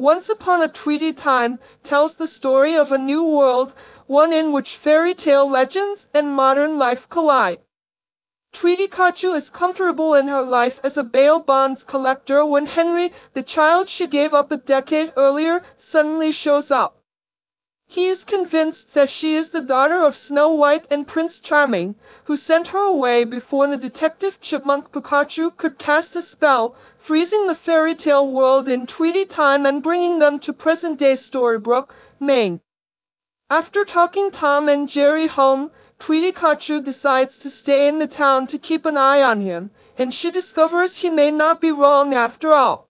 Once Upon a Tweety Time tells the story of a new world, one in which fairy tale legends and modern life collide. Tweety Kachu is comfortable in her life as a bail bonds collector when Henry, the child she gave up a decade earlier, suddenly shows up. He is convinced that she is the daughter of Snow White and Prince Charming, who sent her away before the detective chipmunk Pikachu could cast a spell, freezing the fairy tale world in Tweety time and bringing them to present-day Storybrooke, Maine. After talking Tom and Jerry home, Tweety Kachu decides to stay in the town to keep an eye on him, and she discovers he may not be wrong after all.